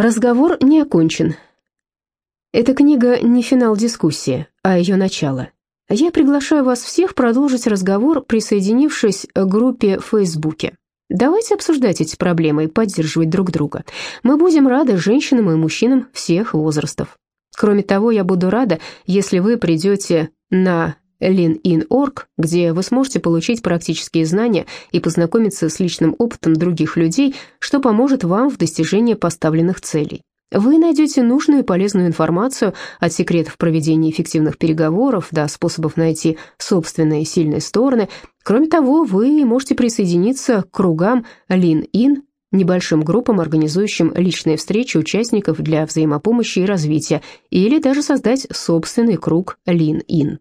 Разговор не окончен. Эта книга не финал дискуссии, а ее начало. Я приглашаю вас всех продолжить разговор, присоединившись к группе в Фейсбуке. Давайте обсуждать эти проблемы и поддерживать друг друга. Мы будем рады женщинам и мужчинам всех возрастов. Кроме того, я буду рада, если вы придете на leanin.org, где вы сможете получить практические знания и познакомиться с личным опытом других людей, что поможет вам в достижении поставленных целей. Вы найдете нужную и полезную информацию от секретов проведения эффективных переговоров до способов найти собственные сильные стороны. Кроме того, вы можете присоединиться к кругам Lean-In, небольшим группам, организующим личные встречи участников для взаимопомощи и развития, или даже создать собственный круг Lean-In.